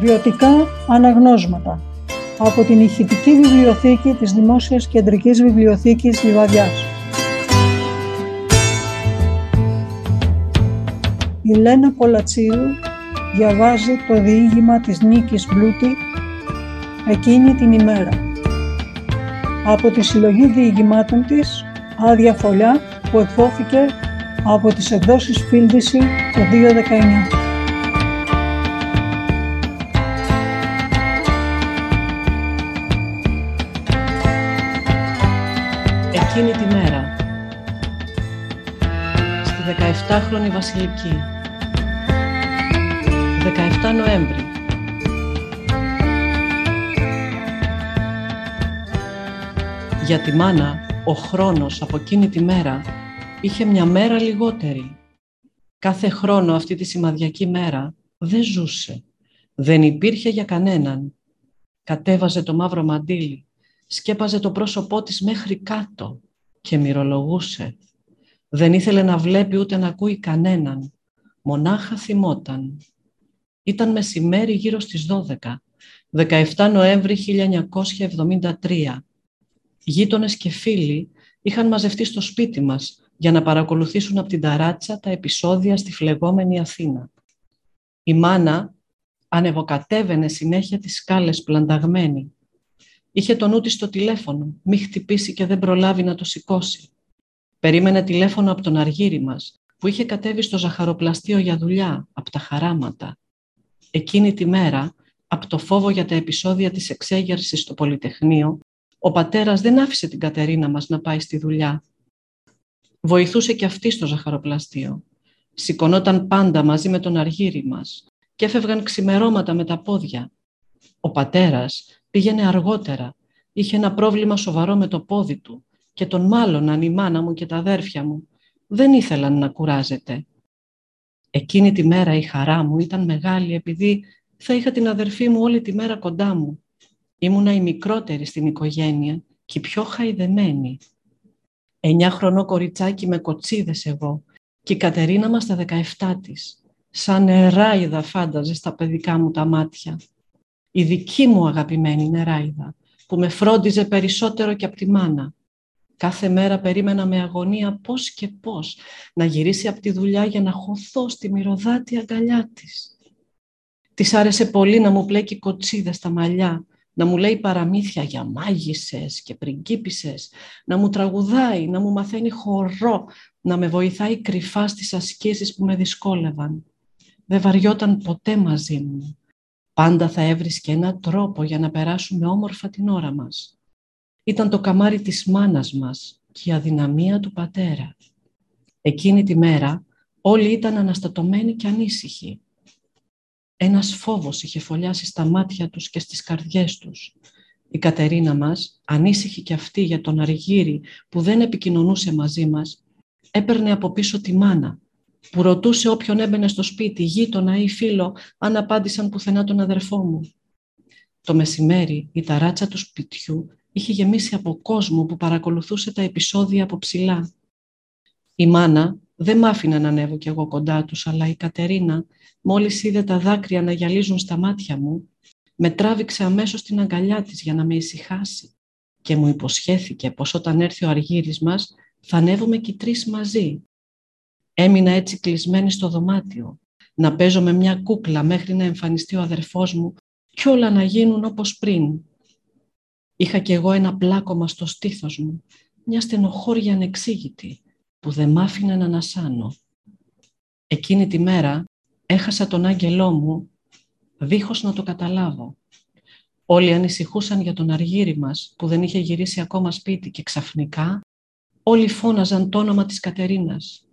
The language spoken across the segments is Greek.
Βιωτικά αναγνώσματα από την ηχητική βιβλιοθήκη της Δημόσιας Κεντρικής Βιβλιοθήκης Λιβαδιάς. Η Λένα Πολατσίου διαβάζει το διήγημα της Νίκης Μπλούτη εκείνη την ημέρα. Από τη συλλογή διηγημάτων της «Άδεια φωλιά» που εκδόθηκε από τις εκδόσεις Φίλδηση το 2019. Εκείνη τη μέρα, στη 17χρονη Βασιλική, 17 Νοέμβρη. Για τη μάνα, ο χρόνος από εκείνη τη μέρα είχε μια μέρα λιγότερη. Κάθε χρόνο αυτή τη σημαδιακή μέρα δεν ζούσε. Δεν υπήρχε για κανέναν. Κατέβαζε το μαύρο μαντίλι σκέπαζε το πρόσωπό της μέχρι κάτω και μυρολογούσε. Δεν ήθελε να βλέπει ούτε να ακούει κανέναν. Μονάχα θυμόταν. Ήταν μεσημέρι γύρω στις 12, 17 Νοέμβρη 1973. Γείτονες και φίλοι είχαν μαζευτεί στο σπίτι μας για να παρακολουθήσουν από την ταράτσα τα επεισόδια στη φλεγόμενη Αθήνα. Η μάνα ανεβοκατέβαινε συνέχεια τις σκάλες πλανταγμένη Είχε το νου της στο τηλέφωνο, μη χτυπήσει και δεν προλάβει να το σηκώσει. Περίμενε τηλέφωνο από τον αργύρι μας, που είχε κατέβει στο ζαχαροπλαστείο για δουλειά, από τα χαράματα. Εκείνη τη μέρα, από το φόβο για τα επεισόδια της εξέγερσης στο Πολυτεχνείο, ο πατέρας δεν άφησε την Κατερίνα μας να πάει στη δουλειά. Βοηθούσε και αυτή στο ζαχαροπλαστείο. Σηκωνόταν πάντα μαζί με τον αργύρι μας και έφευγαν ξημερώματα με τα πόδια. Ο πατέρας Πήγαινε αργότερα. Είχε ένα πρόβλημα σοβαρό με το πόδι του και τον μάλλον η μάνα μου και τα αδέρφια μου. Δεν ήθελαν να κουράζεται. Εκείνη τη μέρα η χαρά μου ήταν μεγάλη επειδή θα είχα την αδερφή μου όλη τη μέρα κοντά μου. Ήμουνα η μικρότερη στην οικογένεια και η πιο χαϊδεμένη. Εννιά χρονό κοριτσάκι με κοτσίδες εγώ και η Κατερίνα μας στα 17 της. Σαν νεράιδα φάνταζε στα παιδικά μου τα μάτια η δική μου αγαπημένη νεράιδα, που με φρόντιζε περισσότερο και από τη μάνα. Κάθε μέρα περίμενα με αγωνία πώς και πώς να γυρίσει από τη δουλειά για να χωθώ στη μυρωδάτη αγκαλιά της. Της άρεσε πολύ να μου πλέκει κοτσίδες στα μαλλιά, να μου λέει παραμύθια για μάγισσες και πριγκίπισσες, να μου τραγουδάει, να μου μαθαίνει χορό, να με βοηθάει κρυφά στις ασκήσεις που με δυσκόλευαν. Δεν βαριόταν ποτέ μαζί μου. Πάντα θα έβρισκε ένα τρόπο για να περάσουμε όμορφα την ώρα μας. Ήταν το καμάρι της μάνας μας και η αδυναμία του πατέρα. Εκείνη τη μέρα όλοι ήταν αναστατωμένοι και ανήσυχοι. Ένας φόβος είχε φωλιάσει στα μάτια τους και στις καρδιές τους. Η Κατερίνα μας, ανήσυχη και αυτή για τον Αργύρι που δεν επικοινωνούσε μαζί μας, έπαιρνε από πίσω τη μάνα που ρωτούσε όποιον έμπαινε στο σπίτι, γείτονα ή φίλο, αν απάντησαν πουθενά τον αδερφό μου. Το μεσημέρι η ταράτσα του σπιτιού είχε γεμίσει από κόσμο που παρακολουθούσε τα επεισόδια από ψηλά. Η μάνα δεν μ' άφηνε να ανέβω κι εγώ κοντά τους, αλλά η Κατερίνα, μόλις είδε τα δάκρυα να γυαλίζουν στα μάτια μου, με τράβηξε αμέσως στην αγκαλιά της για να με ησυχάσει και μου υποσχέθηκε πως όταν έρθει ο αργύρης μας θα ανέβουμε κι τρεις μαζί Έμεινα έτσι κλεισμένη στο δωμάτιο, να παίζω με μια κούκλα μέχρι να εμφανιστεί ο αδερφός μου κι όλα να γίνουν όπως πριν. Είχα κι εγώ ένα πλάκωμα στο στήθος μου, μια στενοχώρια ανεξήγητη που δεν μ' άφηνε να ανασάνω. Εκείνη τη μέρα έχασα τον άγγελό μου δίχως να το καταλάβω. Όλοι ανησυχούσαν για τον αργύρι μας που δεν είχε γυρίσει ακόμα σπίτι και ξαφνικά όλοι φώναζαν το όνομα της Κατερίνας.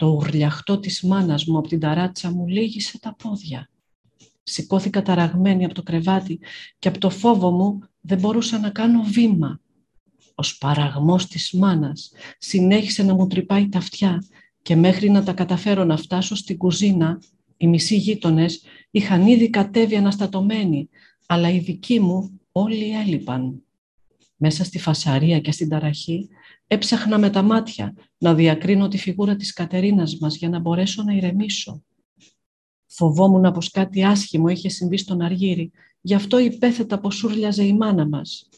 Το ουρλιαχτό της μάνας μου από την ταράτσα μου λύγησε τα πόδια. Σηκώθηκα ταραγμένη από το κρεβάτι και από το φόβο μου δεν μπορούσα να κάνω βήμα. Ο σπαραγμός της μάνας συνέχισε να μου τρυπάει τα αυτιά και μέχρι να τα καταφέρω να φτάσω στην κουζίνα, οι μισοί γείτονες είχαν ήδη κατέβει αναστατωμένοι, αλλά οι δικοί μου όλοι έλειπαν. Μέσα στη φασαρία και στην ταραχή Έψαχνα με τα μάτια να διακρίνω τη φιγούρα της Κατερίνας μας για να μπορέσω να ηρεμήσω. Φοβόμουν πως κάτι άσχημο είχε συμβεί στον Αργύρι, γι' αυτό υπέθετα πως ούρλιαζε η μάνα μας.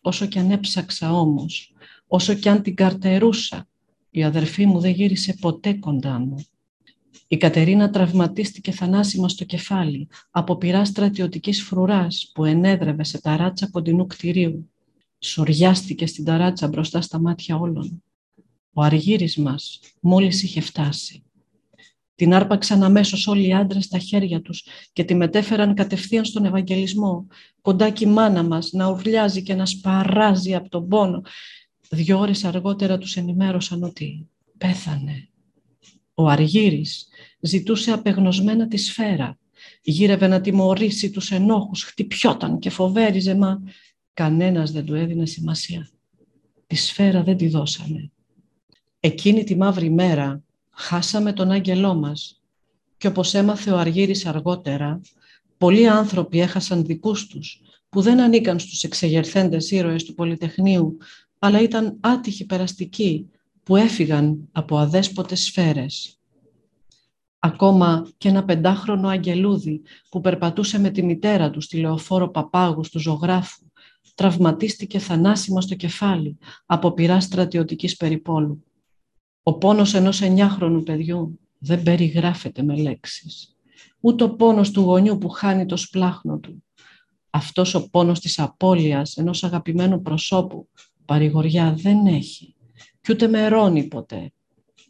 Όσο κι αν έψαξα όμως, όσο κι αν την καρτερούσα, η αδερφή μου δεν γύρισε ποτέ κοντά μου. Η Κατερίνα τραυματίστηκε θανάσιμα στο κεφάλι από πειρά στρατιωτικής φρουράς που ενέδρευε σε ταράτσα κοντινού κτηρίου. Σοριάστηκε στην ταράτσα μπροστά στα μάτια όλων. Ο αργύρης μας μόλις είχε φτάσει. Την άρπαξαν αμέσως όλοι οι άντρες στα χέρια τους και τη μετέφεραν κατευθείαν στον Ευαγγελισμό. Κοντά η μάνα μας να ουρλιάζει και να σπαράζει από τον πόνο. Δυο ώρες αργότερα τους ενημέρωσαν ότι πέθανε. Ο Αργύρης ζητούσε απεγνωσμένα τη σφαίρα. Γύρευε να τιμωρήσει τους ενόχους, χτυπιόταν και φοβέριζε, μα κανένας δεν του έδινε σημασία. Τη σφαίρα δεν τη δώσανε. Εκείνη τη μαύρη μέρα χάσαμε τον άγγελό μας και όπως έμαθε ο Αργύρης αργότερα, πολλοί άνθρωποι έχασαν δικούς τους που δεν ανήκαν στους εξεγερθέντες ήρωες του Πολυτεχνείου, αλλά ήταν άτυχοι περαστικοί που έφυγαν από αδέσποτες σφαίρες. Ακόμα και ένα πεντάχρονο αγγελούδι που περπατούσε με τη μητέρα του στη λεωφόρο Παπάγου του ζωγράφου, τραυματίστηκε θανάσιμα στο κεφάλι από πειρά στρατιωτικής περιπόλου. Ο πόνος ενός εννιάχρονου παιδιού δεν περιγράφεται με λέξεις. Ούτε ο πόνος του γονιού που χάνει το σπλάχνο του. Αυτός ο πόνος της απώλειας ενός αγαπημένου προσώπου παρηγοριά δεν έχει και ούτε μερώνει ποτέ.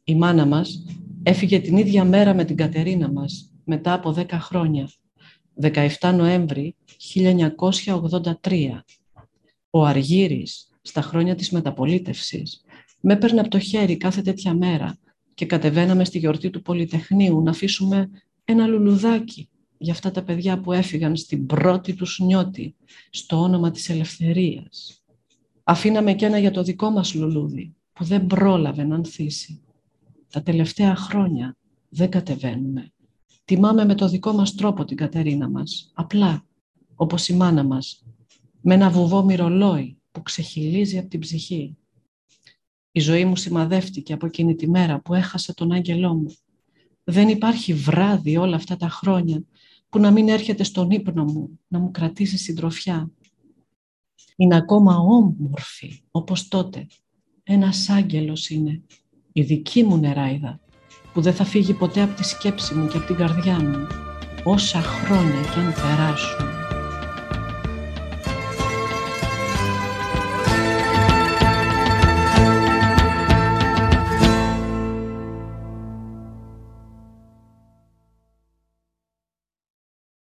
Η μάνα μας έφυγε την ίδια μέρα με την Κατερίνα μας, μετά από δέκα χρόνια, 17 Νοέμβρη 1983. Ο Αργύρης, στα χρόνια της μεταπολίτευσης, με έπαιρνε από το χέρι κάθε τέτοια μέρα και κατεβαίναμε στη γιορτή του Πολυτεχνείου να αφήσουμε ένα λουλουδάκι για αυτά τα παιδιά που έφυγαν στην πρώτη τους νιώτη, στο όνομα της ελευθερίας. Αφήναμε και ένα για το δικό μας λουλούδι, που δεν πρόλαβε να ανθίσει. Τα τελευταία χρόνια δεν κατεβαίνουμε. Τιμάμε με το δικό μας τρόπο την Κατερίνα μας, απλά, όπως η μάνα μας, με ένα βουβό μυρολόι που ξεχυλίζει από την ψυχή. Η ζωή μου σημαδεύτηκε από εκείνη τη μέρα που έχασα τον άγγελό μου. Δεν υπάρχει βράδυ όλα αυτά τα χρόνια που να μην έρχεται στον ύπνο μου, να μου κρατήσει συντροφιά. Είναι ακόμα όμορφη, όπως τότε, ένας άγγελος είναι, η δική μου νεράιδα, που δεν θα φύγει ποτέ από τη σκέψη μου και από την καρδιά μου, όσα χρόνια κι αν περάσουν.